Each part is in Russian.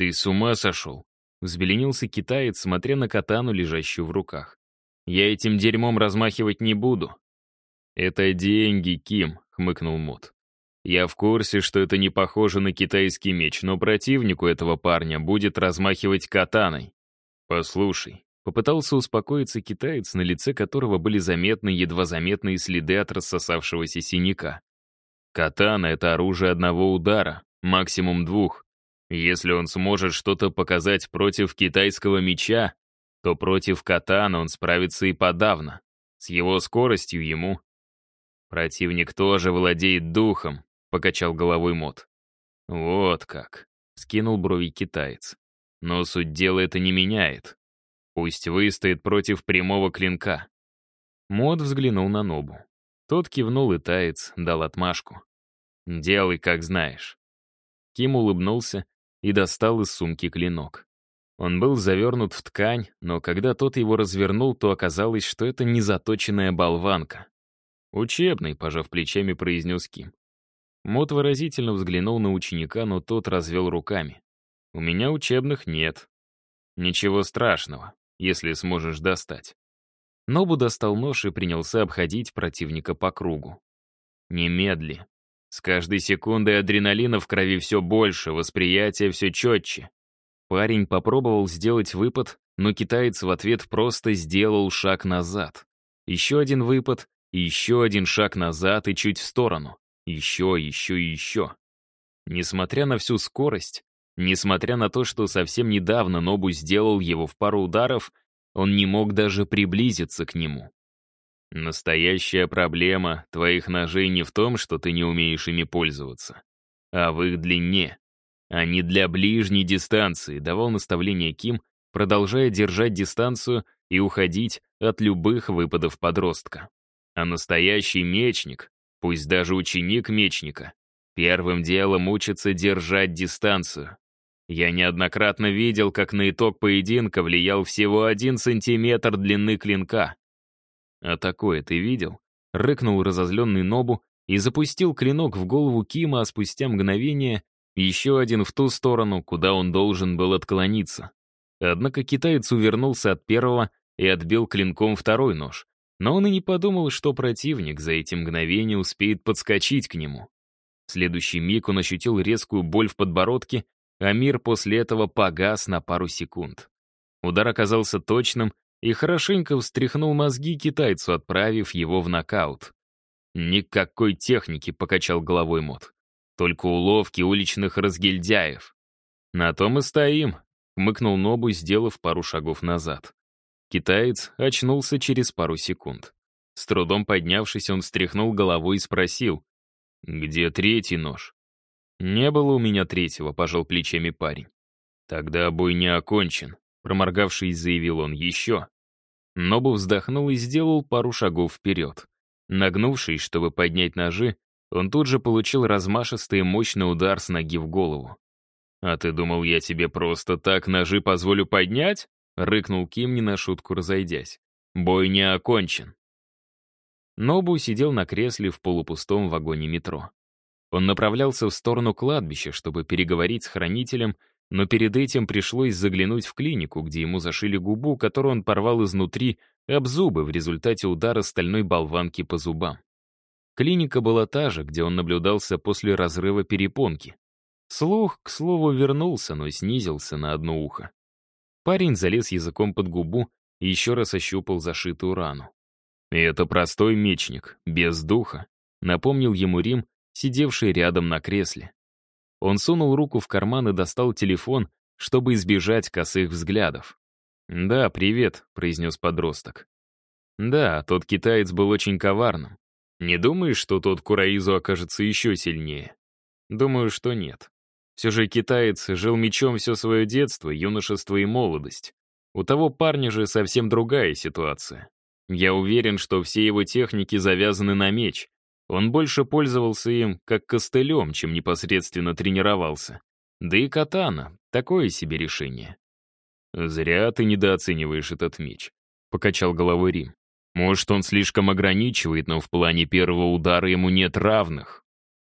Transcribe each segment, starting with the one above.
«Ты с ума сошел?» — взбеленился китаец, смотря на катану, лежащую в руках. «Я этим дерьмом размахивать не буду». «Это деньги, Ким», — хмыкнул Мот. «Я в курсе, что это не похоже на китайский меч, но противнику этого парня будет размахивать катаной. Послушай, Попытался успокоиться китаец, на лице которого были заметны едва заметные следы от рассосавшегося синяка. Катана — это оружие одного удара, максимум двух. Если он сможет что-то показать против китайского меча, то против катана он справится и подавно. С его скоростью ему... Противник тоже владеет духом, покачал головой Мот. Вот как, скинул брови китаец. Но суть дела это не меняет. Пусть выстоит против прямого клинка. Мод взглянул на Нобу. Тот кивнул, и таец дал отмашку. «Делай, как знаешь». Ким улыбнулся и достал из сумки клинок. Он был завернут в ткань, но когда тот его развернул, то оказалось, что это незаточенная болванка. «Учебный», — пожав плечами, произнес Ким. Мот выразительно взглянул на ученика, но тот развел руками. «У меня учебных нет». «Ничего страшного если сможешь достать. Нобу достал нож и принялся обходить противника по кругу. Немедли. С каждой секундой адреналина в крови все больше, восприятие все четче. Парень попробовал сделать выпад, но китаец в ответ просто сделал шаг назад. Еще один выпад, еще один шаг назад и чуть в сторону. Еще, еще еще. Несмотря на всю скорость, Несмотря на то, что совсем недавно Нобу сделал его в пару ударов, он не мог даже приблизиться к нему. Настоящая проблема твоих ножей не в том, что ты не умеешь ими пользоваться, а в их длине. Они для ближней дистанции, давал наставление Ким, продолжая держать дистанцию и уходить от любых выпадов подростка. А настоящий мечник, пусть даже ученик мечника, первым делом учится держать дистанцию. Я неоднократно видел, как на итог поединка влиял всего один сантиметр длины клинка. «А такое ты видел?» — рыкнул разозленный Нобу и запустил клинок в голову Кима, а спустя мгновение еще один в ту сторону, куда он должен был отклониться. Однако китаец увернулся от первого и отбил клинком второй нож. Но он и не подумал, что противник за эти мгновения успеет подскочить к нему. В следующий миг он ощутил резкую боль в подбородке а мир после этого погас на пару секунд. Удар оказался точным и хорошенько встряхнул мозги китайцу, отправив его в нокаут. «Никакой техники», — покачал головой Мот. «Только уловки уличных разгильдяев». «На том и стоим», — мыкнул Нобу, сделав пару шагов назад. Китаец очнулся через пару секунд. С трудом поднявшись, он встряхнул головой и спросил, «Где третий нож?» «Не было у меня третьего», — пожал плечами парень. «Тогда бой не окончен», — проморгавшись, заявил он еще. Нобу вздохнул и сделал пару шагов вперед. Нагнувшись, чтобы поднять ножи, он тут же получил размашистый мощный удар с ноги в голову. «А ты думал, я тебе просто так ножи позволю поднять?» — рыкнул Ким, не на шутку разойдясь. «Бой не окончен». Нобу сидел на кресле в полупустом вагоне метро. Он направлялся в сторону кладбища, чтобы переговорить с хранителем, но перед этим пришлось заглянуть в клинику, где ему зашили губу, которую он порвал изнутри об зубы в результате удара стальной болванки по зубам. Клиника была та же, где он наблюдался после разрыва перепонки. Слух, к слову, вернулся, но снизился на одно ухо. Парень залез языком под губу и еще раз ощупал зашитую рану. Это простой мечник, без духа, напомнил ему Рим, сидевший рядом на кресле. Он сунул руку в карман и достал телефон, чтобы избежать косых взглядов. «Да, привет», — произнес подросток. «Да, тот китаец был очень коварным. Не думаешь, что тот Кураизу окажется еще сильнее?» «Думаю, что нет. Все же китаец жил мечом все свое детство, юношество и молодость. У того парня же совсем другая ситуация. Я уверен, что все его техники завязаны на меч, он больше пользовался им как костылем, чем непосредственно тренировался. Да и катана — такое себе решение. «Зря ты недооцениваешь этот меч», — покачал головой Рим. «Может, он слишком ограничивает, но в плане первого удара ему нет равных».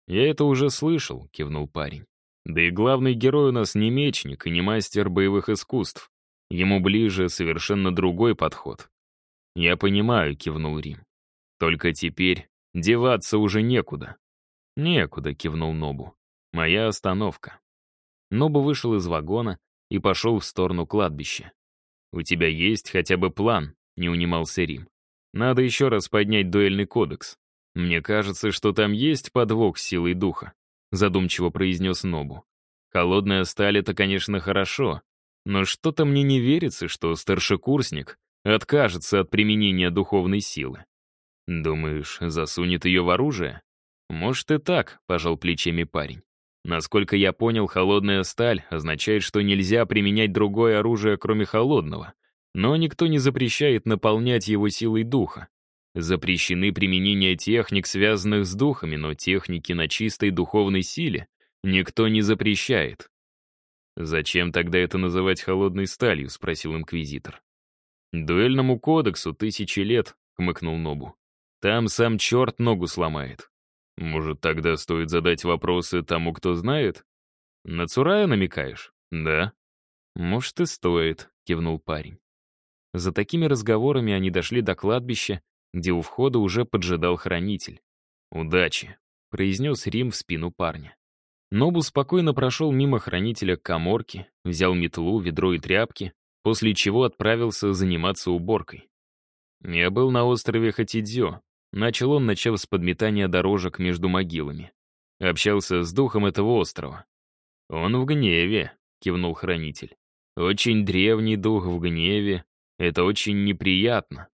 «Я это уже слышал», — кивнул парень. Да и главный герой у нас не мечник и не мастер боевых искусств. Ему ближе совершенно другой подход. «Я понимаю», — кивнул Рим. «Только теперь деваться уже некуда». «Некуда», — кивнул Нобу. «Моя остановка». Нобу вышел из вагона и пошел в сторону кладбища. «У тебя есть хотя бы план?» — не унимался Рим. «Надо еще раз поднять дуэльный кодекс. Мне кажется, что там есть подвох силой духа», — задумчиво произнес Нобу. «Холодная сталь — это, конечно, хорошо, но что-то мне не верится, что старшекурсник откажется от применения духовной силы. Думаешь, засунет ее в оружие? Может и так, пожал плечами парень. Насколько я понял, холодная сталь означает, что нельзя применять другое оружие, кроме холодного. Но никто не запрещает наполнять его силой духа. Запрещены применения техник, связанных с духами, но техники на чистой духовной силе никто не запрещает. «Зачем тогда это называть холодной сталью?» — спросил инквизитор. «Дуэльному кодексу тысячи лет», — хмыкнул Нобу. «Там сам черт ногу сломает. Может, тогда стоит задать вопросы тому, кто знает? На Цурая намекаешь? Да. Может, и стоит, кивнул парень. За такими разговорами они дошли до кладбища, где у входа уже поджидал хранитель. «Удачи», — произнес Рим в спину парня. Нобу спокойно прошел мимо хранителя к коморке, взял метлу, ведро и тряпки, после чего отправился заниматься уборкой. «Я был на острове Хатидзё», — начал он, начав с подметания дорожек между могилами. Общался с духом этого острова. «Он в гневе», — кивнул хранитель. «Очень древний дух в гневе. Это очень неприятно».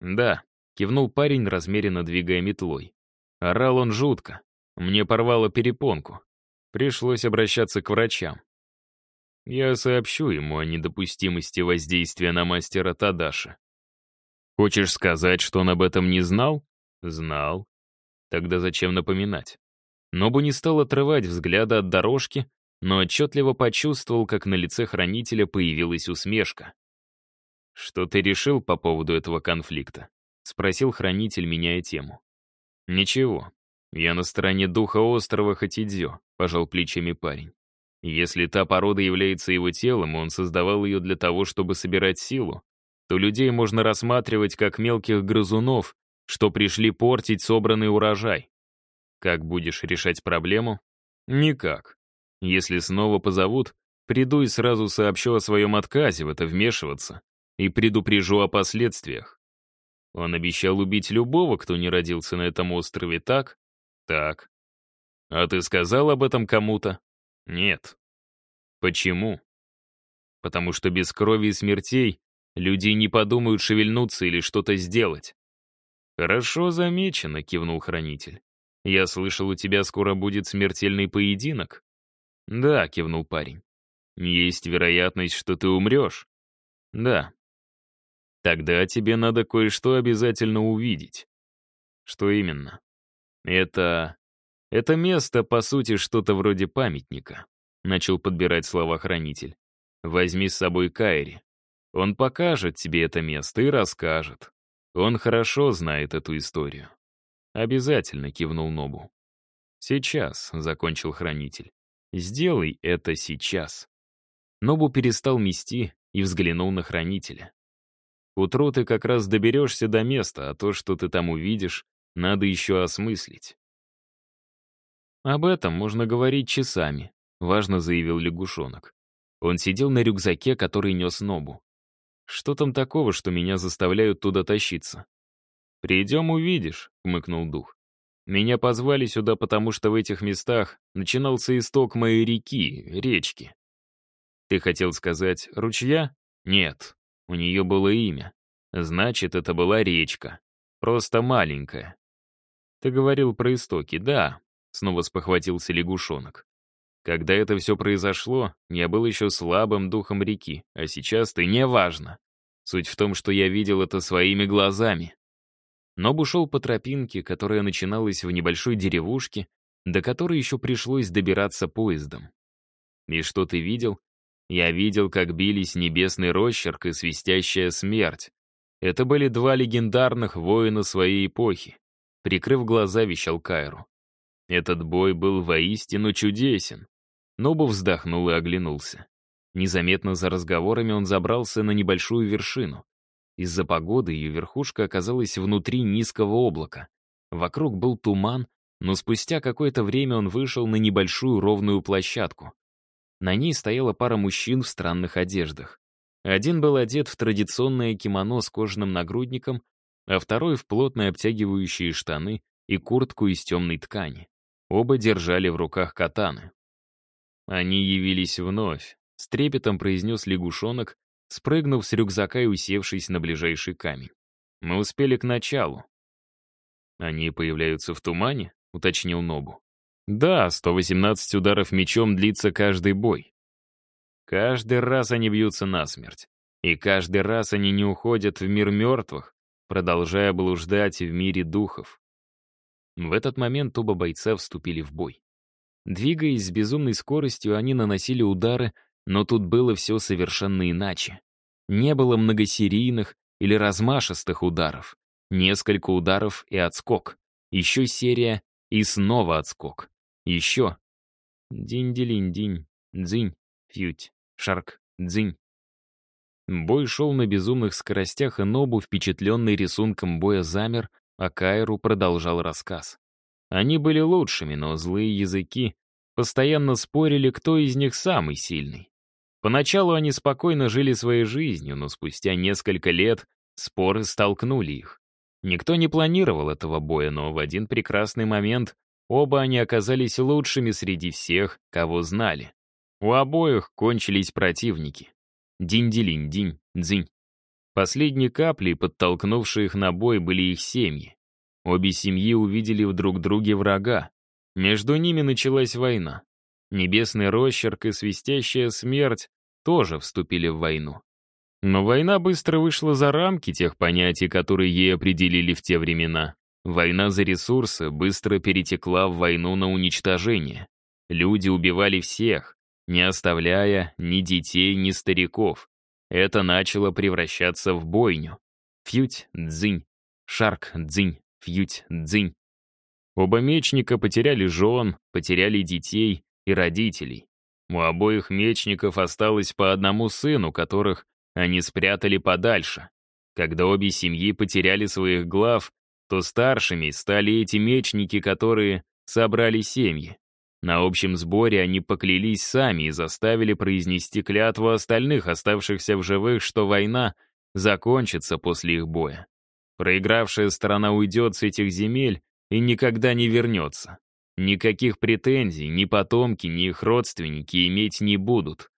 «Да», — кивнул парень, размеренно двигая метлой. Орал он жутко. Мне порвало перепонку. Пришлось обращаться к врачам. Я сообщу ему о недопустимости воздействия на мастера Тадаши. Хочешь сказать, что он об этом не знал? Знал. Тогда зачем напоминать? Нобу не стал отрывать взгляда от дорожки, но отчетливо почувствовал, как на лице хранителя появилась усмешка. «Что ты решил по поводу этого конфликта?» — спросил хранитель, меняя тему. «Ничего. Я на стороне духа острова Хатидзё», — пожал плечами парень. «Если та порода является его телом, и он создавал ее для того, чтобы собирать силу, то людей можно рассматривать как мелких грызунов, что пришли портить собранный урожай. Как будешь решать проблему? Никак. Если снова позовут, приду и сразу сообщу о своем отказе в это вмешиваться и предупрежу о последствиях. Он обещал убить любого, кто не родился на этом острове, так? Так. А ты сказал об этом кому-то? Нет. Почему? Потому что без крови и смертей люди не подумают шевельнуться или что-то сделать. «Хорошо замечено», — кивнул хранитель. «Я слышал, у тебя скоро будет смертельный поединок». «Да», — кивнул парень. «Есть вероятность, что ты умрешь?» «Да». «Тогда тебе надо кое-что обязательно увидеть». «Что именно?» Это... Это место, по сути, что-то вроде памятника. Начал подбирать слова хранитель. Возьми с собой Кайри. Он покажет тебе это место и расскажет. Он хорошо знает эту историю. Обязательно кивнул Нобу. Сейчас, закончил хранитель. Сделай это сейчас. Нобу перестал мести и взглянул на хранителя. К ты как раз доберешься до места, а то, что ты там увидишь, надо еще осмыслить. Об этом можно говорить часами, важно заявил лягушонок. Он сидел на рюкзаке, который нес Нобу. Что там такого, что меня заставляют туда тащиться? «Придем, увидишь», — хмыкнул дух. «Меня позвали сюда, потому что в этих местах начинался исток моей реки, речки». «Ты хотел сказать ручья?» «Нет, у нее было имя. Значит, это была речка. Просто маленькая. «Ты говорил про истоки, да», — снова спохватился лягушонок. «Когда это все произошло, я был еще слабым духом реки, а сейчас ты неважно. Суть в том, что я видел это своими глазами». Ноб ушел по тропинке, которая начиналась в небольшой деревушке, до которой еще пришлось добираться поездом. «И что ты видел?» Я видел, как бились небесный росчерк и свистящая смерть. Это были два легендарных воина своей эпохи. Прикрыв глаза, вещал Кайру. Этот бой был воистину чудесен. Нобу вздохнул и оглянулся. Незаметно за разговорами он забрался на небольшую вершину. Из-за погоды ее верхушка оказалась внутри низкого облака. Вокруг был туман, но спустя какое-то время он вышел на небольшую ровную площадку. На ней стояла пара мужчин в странных одеждах. Один был одет в традиционное кимоно с кожаным нагрудником, а второй в плотные обтягивающие штаны и куртку из темной ткани. Оба держали в руках катаны. Они явились вновь, с трепетом произнес лягушонок, спрыгнув с рюкзака и усевшись на ближайший камень. Мы успели к началу. Они появляются в тумане, уточнил Нобу. Да, 118 ударов мечом длится каждый бой. Каждый раз они бьются насмерть. И каждый раз они не уходят в мир мертвых, продолжая блуждать в мире духов. В этот момент оба бойца вступили в бой. Двигаясь с безумной скоростью, они наносили удары, но тут было все совершенно иначе. Не было многосерийных или размашистых ударов. Несколько ударов и отскок. Еще серия и снова отскок. Еще. Динь-делинь-динь, дзынь, фють, шарк, дзынь. Бой шел на безумных скоростях, и Нобу, впечатленный рисунком боя, замер, а Кайру продолжал рассказ. Они были лучшими, но злые языки постоянно спорили, кто из них самый сильный. Поначалу они спокойно жили своей жизнью, но спустя несколько лет споры столкнули их. Никто не планировал этого боя, но в один прекрасный момент оба они оказались лучшими среди всех, кого знали. У обоих кончились противники. Динь-дилинь-динь, дзинь. Последней каплей, подтолкнувшей их на бой, были их семьи. Обе семьи увидели в друг друге врага. Между ними началась война. Небесный росчерк и свистящая смерть тоже вступили в войну. Но война быстро вышла за рамки тех понятий, которые ей определили в те времена. Война за ресурсы быстро перетекла в войну на уничтожение. Люди убивали всех, не оставляя ни детей, ни стариков. Это начало превращаться в бойню. Фють, дзынь, шарк, дзынь, фють, дзынь. Оба мечника потеряли жен, потеряли детей и родителей. У обоих мечников осталось по одному сыну, которых они спрятали подальше. Когда обе семьи потеряли своих глав, то старшими стали эти мечники, которые собрали семьи. На общем сборе они поклялись сами и заставили произнести клятву остальных, оставшихся в живых, что война закончится после их боя. Проигравшая сторона уйдет с этих земель и никогда не вернется. Никаких претензий ни потомки, ни их родственники иметь не будут.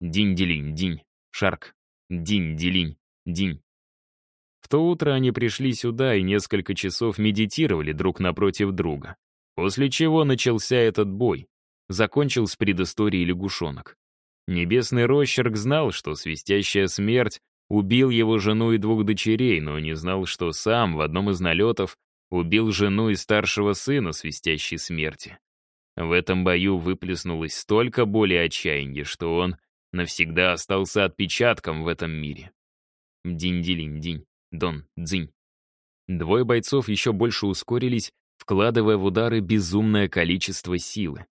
Динь-делинь-динь, шарк, динь-делинь, динь. В то утро они пришли сюда и несколько часов медитировали друг напротив друга. После чего начался этот бой. Закончил с предысторией лягушонок. Небесный росчерк знал, что свистящая смерть убил его жену и двух дочерей, но не знал, что сам в одном из налетов убил жену и старшего сына свистящей смерти. В этом бою выплеснулось столько боли и отчаяния, что он навсегда остался отпечатком в этом мире. Динь-дилинь-динь, дон-дзинь. Двое бойцов еще больше ускорились вкладывая в удары безумное количество силы.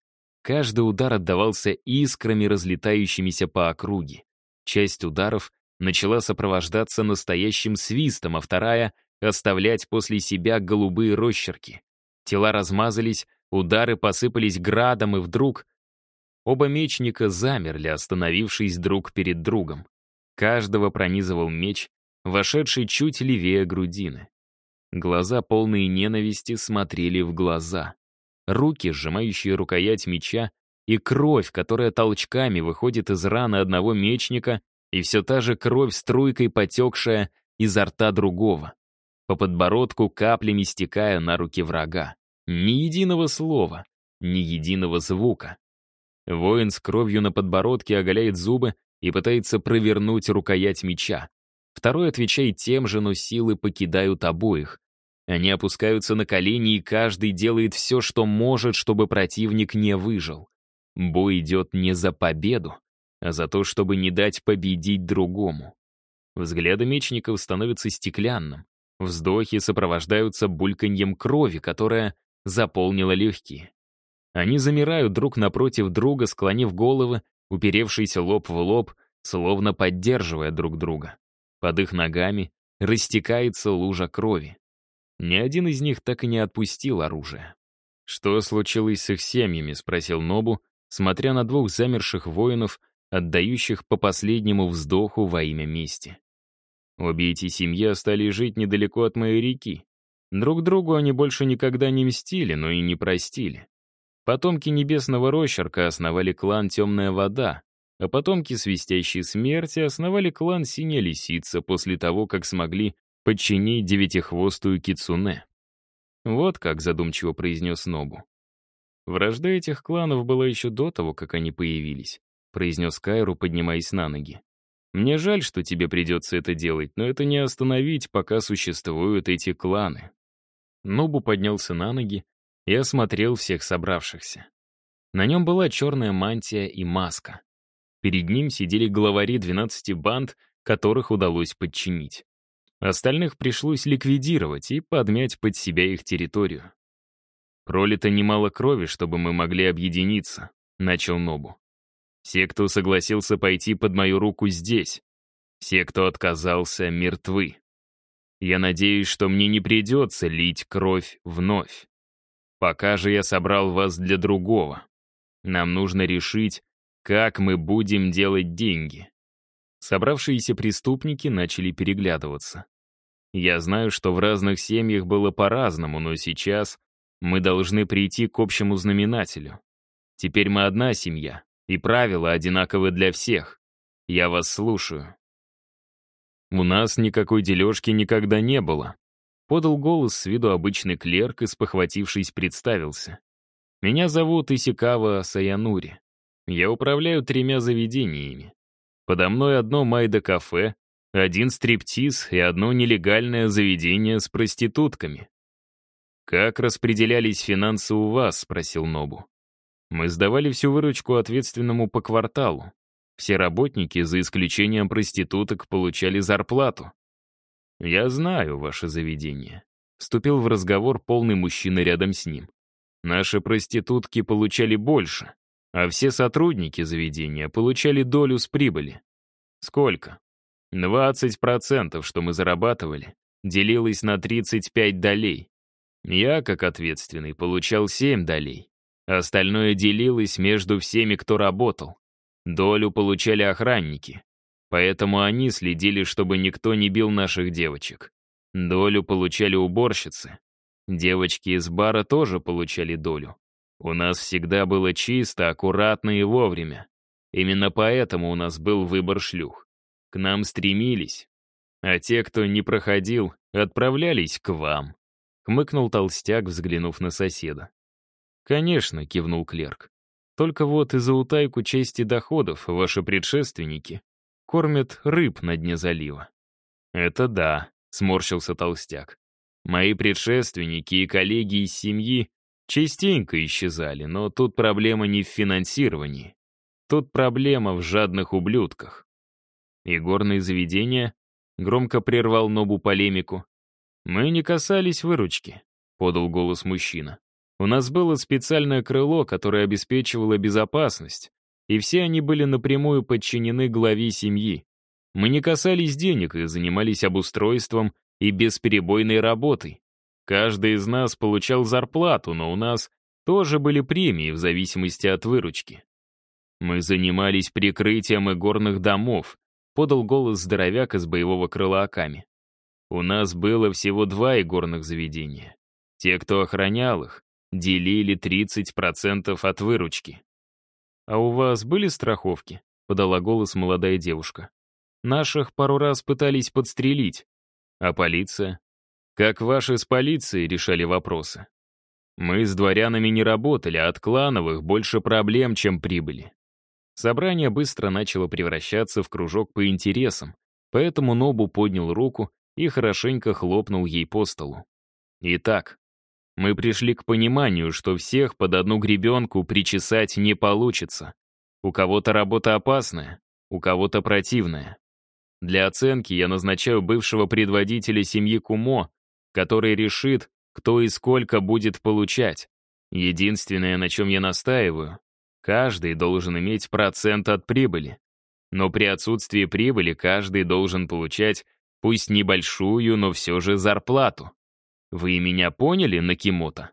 Каждый удар отдавался искрами, разлетающимися по округе. Часть ударов начала сопровождаться настоящим свистом, а вторая — оставлять после себя голубые росчерки. Тела размазались, удары посыпались градом, и вдруг оба мечника замерли, остановившись друг перед другом. Каждого пронизывал меч, вошедший чуть левее грудины. Глаза, полные ненависти, смотрели в глаза. Руки, сжимающие рукоять меча, и кровь, которая толчками выходит из раны одного мечника, и все та же кровь струйкой потекшая изо рта другого. По подбородку каплями стекая на руки врага. Ни единого слова, ни единого звука. Воин с кровью на подбородке оголяет зубы и пытается провернуть рукоять меча. Второй отвечает тем же, но силы покидают обоих. Они опускаются на колени, и каждый делает все, что может, чтобы противник не выжил. Бой идет не за победу, а за то, чтобы не дать победить другому. Взгляды мечников становятся стеклянным. Вздохи сопровождаются бульканьем крови, которая заполнила легкие. Они замирают друг напротив друга, склонив головы, уперевшиеся лоб в лоб, словно поддерживая друг друга. Под их ногами растекается лужа крови. Ни один из них так и не отпустил оружие. «Что случилось с их семьями?» — спросил Нобу, смотря на двух замерших воинов, отдающих по последнему вздоху во имя мести. Обе эти семьи остались жить недалеко от моей реки. Друг другу они больше никогда не мстили, но и не простили. Потомки Небесного Рощерка основали клан «Темная вода», а потомки Свистящей Смерти основали клан «Синяя Лисица» после того, как смогли подчинить девятихвостую Кицуне. Вот как задумчиво произнес Нобу. Вражда этих кланов была еще до того, как они появились, произнес Кайру, поднимаясь на ноги. Мне жаль, что тебе придется это делать, но это не остановить, пока существуют эти кланы. Нобу поднялся на ноги и осмотрел всех собравшихся. На нем была черная мантия и маска. Перед ним сидели главари 12 банд, которых удалось подчинить. Остальных пришлось ликвидировать и подмять под себя их территорию. «Пролито немало крови, чтобы мы могли объединиться», — начал Нобу. «Все, кто согласился пойти под мою руку здесь, все, кто отказался, мертвы. Я надеюсь, что мне не придется лить кровь вновь. Пока же я собрал вас для другого. Нам нужно решить, как мы будем делать деньги. Собравшиеся преступники начали переглядываться. Я знаю, что в разных семьях было по-разному, но сейчас мы должны прийти к общему знаменателю. Теперь мы одна семья, и правила одинаковы для всех. Я вас слушаю. У нас никакой дележки никогда не было, Подал голос с виду обычный клерк и, спохватившись, представился. «Меня зовут Исикава Саянури. Я управляю тремя заведениями. Подо мной одно майда-кафе, один стриптиз и одно нелегальное заведение с проститутками». «Как распределялись финансы у вас?» — спросил Нобу. «Мы сдавали всю выручку ответственному по кварталу. Все работники, за исключением проституток, получали зарплату. «Я знаю ваше заведение», — вступил в разговор полный мужчина рядом с ним. «Наши проститутки получали больше, а все сотрудники заведения получали долю с прибыли. Сколько? 20%, что мы зарабатывали, делилось на 35 долей. Я, как ответственный, получал 7 долей. Остальное делилось между всеми, кто работал. Долю получали охранники. Поэтому они следили, чтобы никто не бил наших девочек. Долю получали уборщицы. Девочки из бара тоже получали долю. У нас всегда было чисто, аккуратно и вовремя. Именно поэтому у нас был выбор шлюх. К нам стремились. А те, кто не проходил, отправлялись к вам. Хмыкнул толстяк, взглянув на соседа. «Конечно», — кивнул клерк. «Только вот из-за утайку чести доходов ваши предшественники кормят рыб на дне залива. «Это да», — сморщился толстяк. «Мои предшественники и коллеги из семьи частенько исчезали, но тут проблема не в финансировании. Тут проблема в жадных ублюдках». И горные заведения громко прервал Нобу полемику. «Мы не касались выручки», — подал голос мужчина. «У нас было специальное крыло, которое обеспечивало безопасность, и все они были напрямую подчинены главе семьи. Мы не касались денег и занимались обустройством и бесперебойной работой. Каждый из нас получал зарплату, но у нас тоже были премии в зависимости от выручки. Мы занимались прикрытием игорных домов, подал голос здоровяк из боевого крыла Аками. У нас было всего два игорных заведения. Те, кто охранял их, делили 30% от выручки. «А у вас были страховки?» — подала голос молодая девушка. «Наших пару раз пытались подстрелить. А полиция?» «Как ваши с полицией решали вопросы?» «Мы с дворянами не работали, а от клановых больше проблем, чем прибыли». Собрание быстро начало превращаться в кружок по интересам, поэтому Нобу поднял руку и хорошенько хлопнул ей по столу. «Итак, мы пришли к пониманию, что всех под одну гребенку причесать не получится. У кого-то работа опасная, у кого-то противная. Для оценки я назначаю бывшего предводителя семьи Кумо, который решит, кто и сколько будет получать. Единственное, на чем я настаиваю, каждый должен иметь процент от прибыли. Но при отсутствии прибыли каждый должен получать, пусть небольшую, но все же зарплату. Вы меня поняли, Накимото?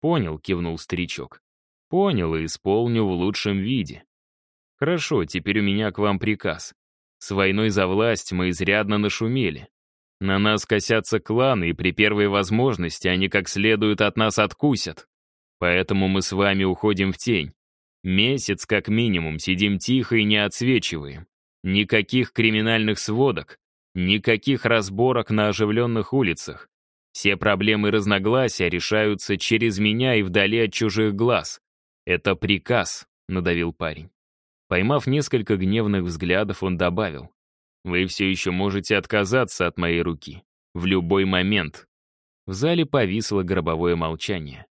Понял, кивнул старичок. Понял и исполню в лучшем виде. Хорошо, теперь у меня к вам приказ. С войной за власть мы изрядно нашумели. На нас косятся кланы, и при первой возможности они как следует от нас откусят. Поэтому мы с вами уходим в тень. Месяц как минимум сидим тихо и не отсвечиваем. Никаких криминальных сводок, никаких разборок на оживленных улицах. Все проблемы разногласия решаются через меня и вдали от чужих глаз. Это приказ, надавил парень. Поймав несколько гневных взглядов, он добавил. «Вы все еще можете отказаться от моей руки. В любой момент». В зале повисло гробовое молчание.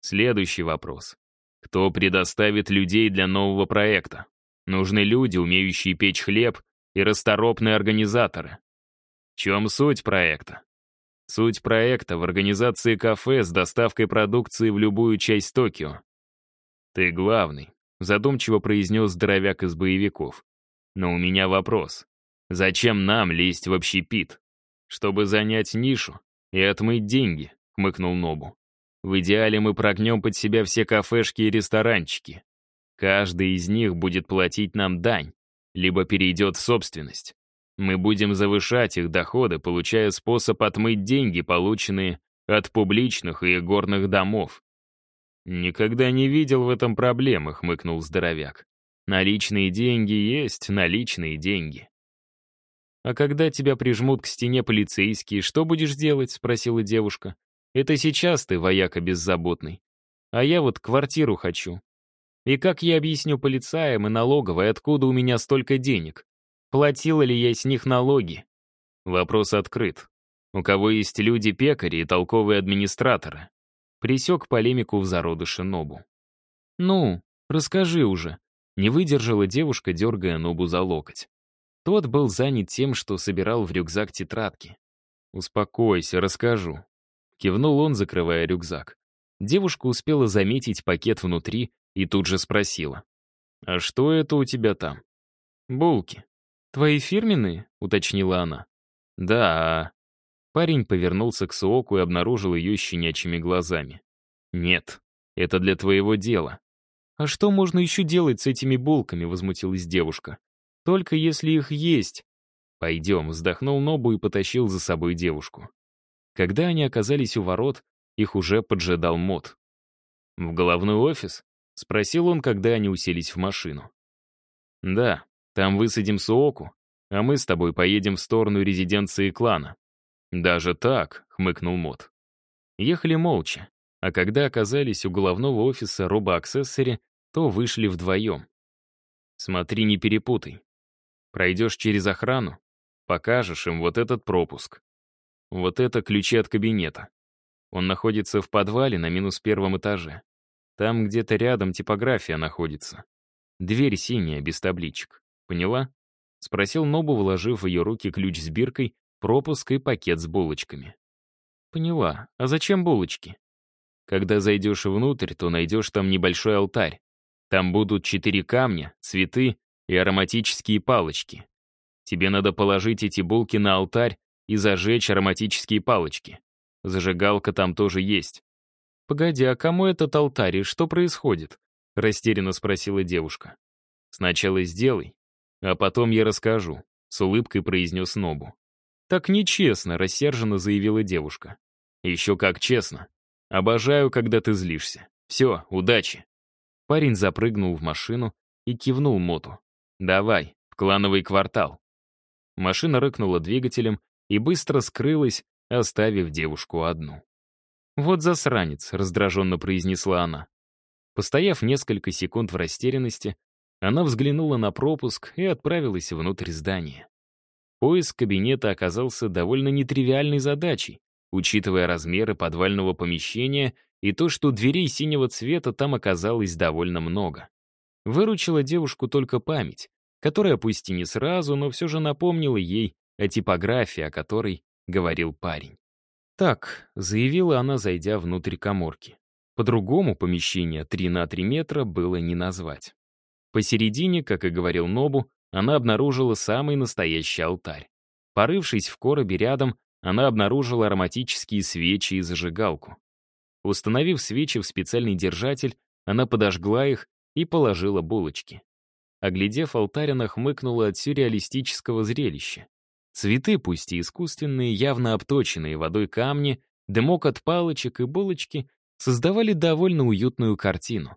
Следующий вопрос. Кто предоставит людей для нового проекта? Нужны люди, умеющие печь хлеб, и расторопные организаторы. В чем суть проекта? Суть проекта в организации кафе с доставкой продукции в любую часть Токио. Ты главный задумчиво произнес здоровяк из боевиков. Но у меня вопрос. Зачем нам лезть в общепит? Чтобы занять нишу и отмыть деньги, хмыкнул Нобу. В идеале мы прогнем под себя все кафешки и ресторанчики. Каждый из них будет платить нам дань, либо перейдет в собственность. Мы будем завышать их доходы, получая способ отмыть деньги, полученные от публичных и горных домов. «Никогда не видел в этом проблемы», — хмыкнул здоровяк. «Наличные деньги есть наличные деньги». «А когда тебя прижмут к стене полицейские, что будешь делать?» — спросила девушка. «Это сейчас ты, вояка беззаботный. А я вот квартиру хочу. И как я объясню полицаям и налоговой, откуда у меня столько денег? Платила ли я с них налоги?» Вопрос открыт. У кого есть люди-пекари и толковые администраторы? Присек полемику в зародыше Нобу. «Ну, расскажи уже», — не выдержала девушка, дергая Нобу за локоть. Тот был занят тем, что собирал в рюкзак тетрадки. «Успокойся, расскажу», — кивнул он, закрывая рюкзак. Девушка успела заметить пакет внутри и тут же спросила. «А что это у тебя там?» «Булки». «Твои фирменные?» — уточнила она. «Да, Парень повернулся к Суоку и обнаружил ее щенячьими глазами. «Нет, это для твоего дела». «А что можно еще делать с этими булками?» — возмутилась девушка. «Только если их есть». «Пойдем», — вздохнул Нобу и потащил за собой девушку. Когда они оказались у ворот, их уже поджидал Мот. «В головной офис?» — спросил он, когда они уселись в машину. «Да, там высадим Суоку, а мы с тобой поедем в сторону резиденции клана. «Даже так», — хмыкнул Мот. Ехали молча, а когда оказались у головного офиса робо-аксессори, то вышли вдвоем. «Смотри, не перепутай. Пройдешь через охрану, покажешь им вот этот пропуск. Вот это ключи от кабинета. Он находится в подвале на минус первом этаже. Там где-то рядом типография находится. Дверь синяя, без табличек. Поняла?» — спросил Нобу, вложив в ее руки ключ с биркой пропуск и пакет с булочками. Поняла. А зачем булочки? Когда зайдешь внутрь, то найдешь там небольшой алтарь. Там будут четыре камня, цветы и ароматические палочки. Тебе надо положить эти булки на алтарь и зажечь ароматические палочки. Зажигалка там тоже есть. «Погоди, а кому этот алтарь и что происходит?» — растерянно спросила девушка. «Сначала сделай, а потом я расскажу», — с улыбкой произнес Нобу. «Так нечестно», — рассерженно заявила девушка. «Еще как честно. Обожаю, когда ты злишься. Все, удачи». Парень запрыгнул в машину и кивнул Моту. «Давай, в клановый квартал». Машина рыкнула двигателем и быстро скрылась, оставив девушку одну. «Вот засранец», — раздраженно произнесла она. Постояв несколько секунд в растерянности, она взглянула на пропуск и отправилась внутрь здания. Поиск кабинета оказался довольно нетривиальной задачей, учитывая размеры подвального помещения и то, что дверей синего цвета там оказалось довольно много. Выручила девушку только память, которая пусть и не сразу, но все же напомнила ей о типографии, о которой говорил парень. «Так», — заявила она, зайдя внутрь коморки. По-другому помещение 3 на 3 метра было не назвать. Посередине, как и говорил Нобу, она обнаружила самый настоящий алтарь. Порывшись в коробе рядом, она обнаружила ароматические свечи и зажигалку. Установив свечи в специальный держатель, она подожгла их и положила булочки. Оглядев алтарь, она хмыкнула от сюрреалистического зрелища. Цветы, пусть и искусственные, явно обточенные водой камни, дымок от палочек и булочки создавали довольно уютную картину.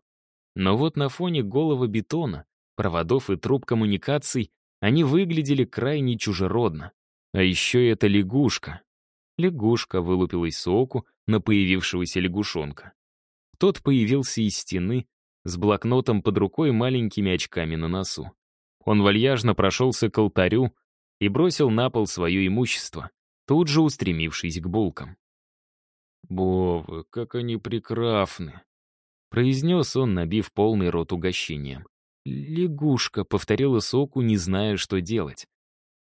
Но вот на фоне голого бетона, проводов и труб коммуникаций они выглядели крайне чужеродно. А еще это лягушка. Лягушка вылупилась соку на появившегося лягушонка. Тот появился из стены, с блокнотом под рукой и маленькими очками на носу. Он вальяжно прошелся к алтарю и бросил на пол свое имущество, тут же устремившись к булкам. «Бовы, как они прекрасны!» — произнес он, набив полный рот угощением. «Лягушка», — повторила Соку, не зная, что делать.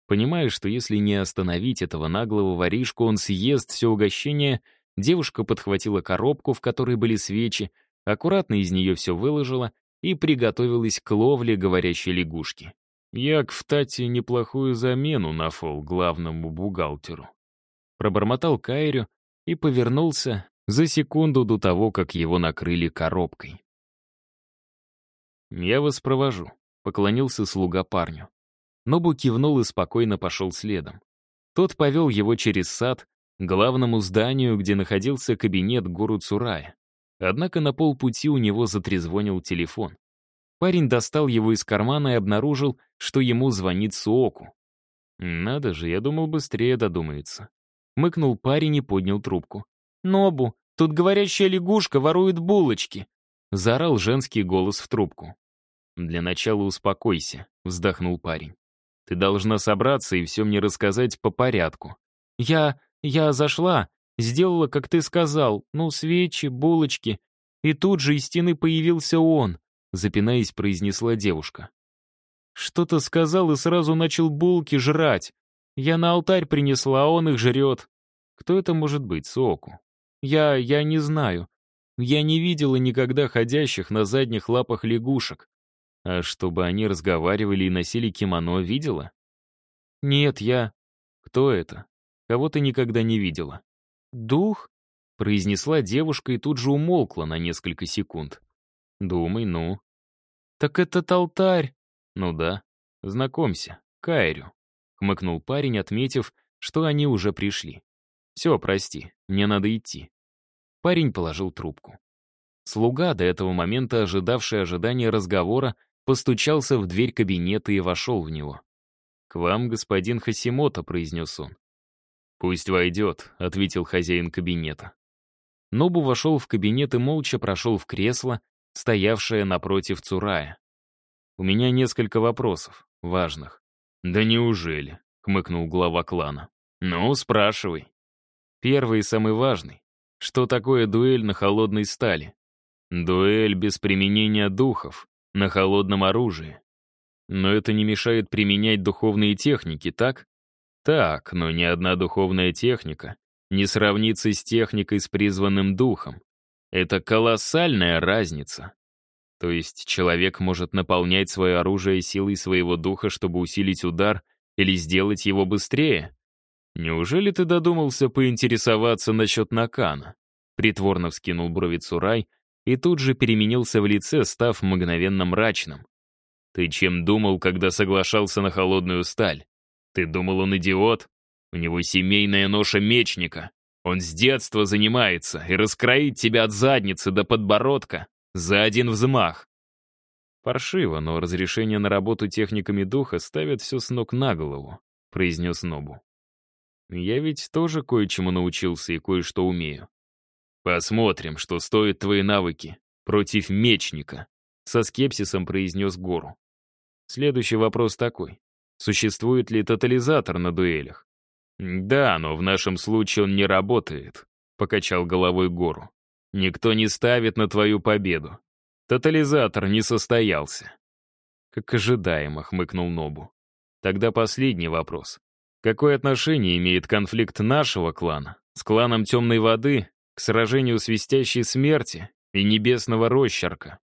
Понимая, что если не остановить этого наглого воришку, он съест все угощение, девушка подхватила коробку, в которой были свечи, аккуратно из нее все выложила и приготовилась к ловле говорящей лягушки. «Як в Тате неплохую замену на фол главному бухгалтеру». Пробормотал Кайрю и повернулся за секунду до того, как его накрыли коробкой. «Я вас провожу», — поклонился слуга парню. Нобу кивнул и спокойно пошел следом. Тот повел его через сад к главному зданию, где находился кабинет Гуру Цурая. Однако на полпути у него затрезвонил телефон. Парень достал его из кармана и обнаружил, что ему звонит Суоку. «Надо же, я думал, быстрее додумается». Мыкнул парень и поднял трубку. «Нобу, тут говорящая лягушка ворует булочки!» Заорал женский голос в трубку. «Для начала успокойся», — вздохнул парень. «Ты должна собраться и все мне рассказать по порядку». «Я... я зашла, Сделала, как ты сказал, ну, свечи, булочки. И тут же из стены появился он, запинаясь, произнесла девушка. Что-то сказал и сразу начал булки жрать. Я на алтарь принесла, а он их жрет. Кто это может быть, Соку? Я... я не знаю. Я не видела никогда ходящих на задних лапах лягушек. А чтобы они разговаривали и носили кимоно, видела? Нет, я... Кто это? Кого ты никогда не видела? «Дух?» — произнесла девушка и тут же умолкла на несколько секунд. «Думай, ну». «Так этот алтарь?» «Ну да. Знакомься, Кайрю», — хмыкнул парень, отметив, что они уже пришли. «Все, прости, мне надо идти». Парень положил трубку. Слуга, до этого момента ожидавший ожидания разговора, постучался в дверь кабинета и вошел в него. «К вам, господин Хасимото», — произнес он. «Пусть войдет», — ответил хозяин кабинета. Нобу вошел в кабинет и молча прошел в кресло, стоявшее напротив Цурая. «У меня несколько вопросов, важных». «Да неужели?» — хмыкнул глава клана. «Ну, спрашивай». Первый и самый важный. Что такое дуэль на холодной стали? Дуэль без применения духов, на холодном оружии. Но это не мешает применять духовные техники, так? Так, но ни одна духовная техника не сравнится с техникой с призванным духом. Это колоссальная разница. То есть человек может наполнять свое оружие силой своего духа, чтобы усилить удар или сделать его быстрее? Неужели ты додумался поинтересоваться насчет Накана? Притворно вскинул брови Цурай и тут же переменился в лице, став мгновенно мрачным. Ты чем думал, когда соглашался на холодную сталь? Ты думал, он идиот? У него семейная ноша мечника. Он с детства занимается и раскроит тебя от задницы до подбородка за один взмах. Паршиво, но разрешение на работу техниками духа ставит все с ног на голову, произнес Нобу. Я ведь тоже кое-чему научился и кое-что умею. Посмотрим, что стоят твои навыки против мечника, со скепсисом произнес Гору. Следующий вопрос такой. Существует ли тотализатор на дуэлях? «Да, но в нашем случае он не работает», — покачал головой Гору. «Никто не ставит на твою победу. Тотализатор не состоялся». «Как ожидаемо», — хмыкнул Нобу. «Тогда последний вопрос. Какое отношение имеет конфликт нашего клана с кланом Темной Воды к сражению свистящей смерти и небесного росчерка.